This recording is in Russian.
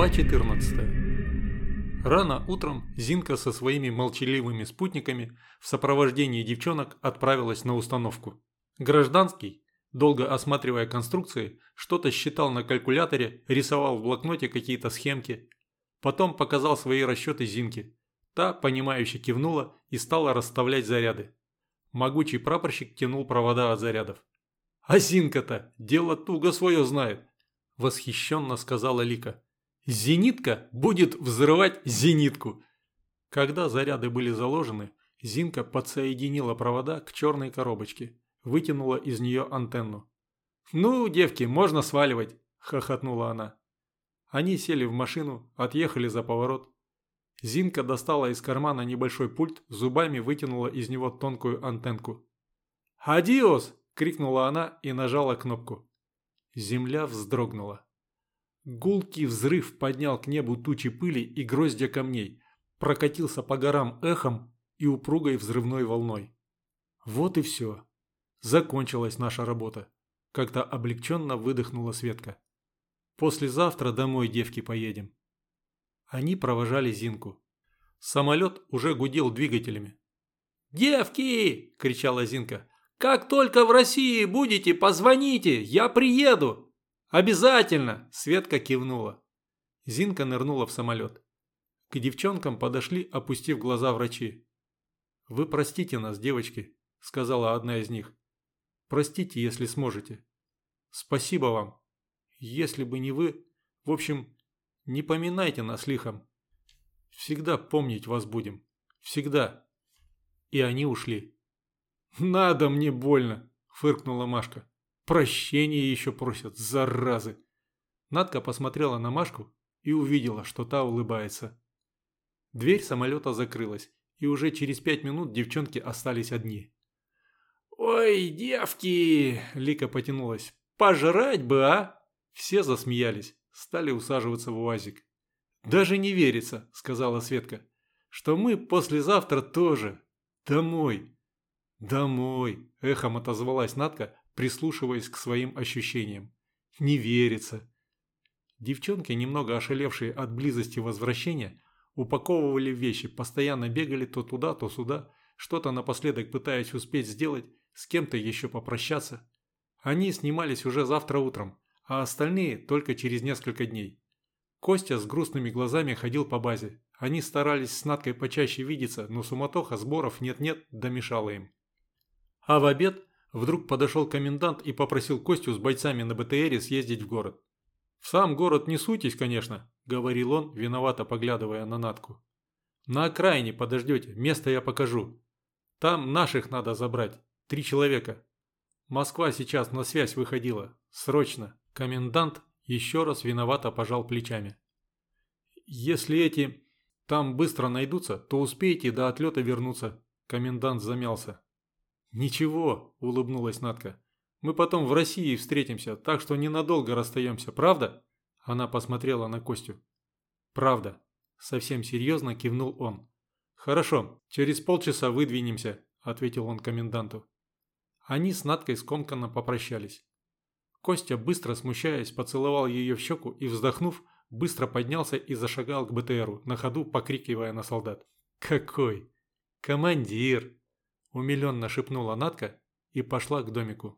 Глава 14 Рано утром Зинка со своими молчаливыми спутниками в сопровождении девчонок отправилась на установку. Гражданский, долго осматривая конструкции, что-то считал на калькуляторе, рисовал в блокноте какие-то схемки. Потом показал свои расчеты Зинке. Та, понимающе кивнула и стала расставлять заряды. Могучий прапорщик тянул провода от зарядов. «А Зинка-то дело туго свое знает», – восхищенно сказала Лика. «Зенитка будет взрывать зенитку». Когда заряды были заложены, Зинка подсоединила провода к черной коробочке, вытянула из нее антенну. «Ну, девки, можно сваливать», – хохотнула она. Они сели в машину, отъехали за поворот. Зинка достала из кармана небольшой пульт, зубами вытянула из него тонкую антенку. «Адиос!» – крикнула она и нажала кнопку. Земля вздрогнула. Гулкий взрыв поднял к небу тучи пыли и гроздья камней, прокатился по горам эхом и упругой взрывной волной. Вот и все. Закончилась наша работа. Как-то облегченно выдохнула Светка. Послезавтра домой, девки, поедем. Они провожали Зинку. Самолет уже гудел двигателями. «Девки!» – кричала Зинка. «Как только в России будете, позвоните, я приеду!» «Обязательно!» – Светка кивнула. Зинка нырнула в самолет. К девчонкам подошли, опустив глаза врачи. «Вы простите нас, девочки», – сказала одна из них. «Простите, если сможете. Спасибо вам. Если бы не вы... В общем, не поминайте нас лихом. Всегда помнить вас будем. Всегда». И они ушли. «Надо мне больно!» – фыркнула Машка. «Прощения еще просят, заразы!» Надка посмотрела на Машку и увидела, что та улыбается. Дверь самолета закрылась, и уже через пять минут девчонки остались одни. «Ой, девки!» – Лика потянулась. «Пожрать бы, а!» Все засмеялись, стали усаживаться в УАЗик. «Даже не верится», – сказала Светка, – «что мы послезавтра тоже. Домой». «Домой!» – эхом отозвалась Натка, прислушиваясь к своим ощущениям. «Не верится!» Девчонки, немного ошалевшие от близости возвращения, упаковывали вещи, постоянно бегали то туда, то сюда, что-то напоследок пытаясь успеть сделать, с кем-то еще попрощаться. Они снимались уже завтра утром, а остальные только через несколько дней. Костя с грустными глазами ходил по базе. Они старались с Надкой почаще видеться, но суматоха сборов нет-нет домешала им. А в обед вдруг подошел комендант и попросил Костю с бойцами на БТРе съездить в город. «В сам город не суйтесь, конечно», – говорил он, виновато поглядывая на Натку. «На окраине подождете, место я покажу. Там наших надо забрать, три человека. Москва сейчас на связь выходила, срочно». Комендант еще раз виновато пожал плечами. «Если эти там быстро найдутся, то успеете до отлета вернуться», – комендант замялся. «Ничего», – улыбнулась Натка. «Мы потом в России встретимся, так что ненадолго расстаемся, правда?» Она посмотрела на Костю. «Правда», – совсем серьезно кивнул он. «Хорошо, через полчаса выдвинемся», – ответил он коменданту. Они с Наткой скомканно попрощались. Костя, быстро смущаясь, поцеловал ее в щеку и, вздохнув, быстро поднялся и зашагал к БТРу, на ходу покрикивая на солдат. «Какой? Командир!» Умиленно шепнула Натка и пошла к домику.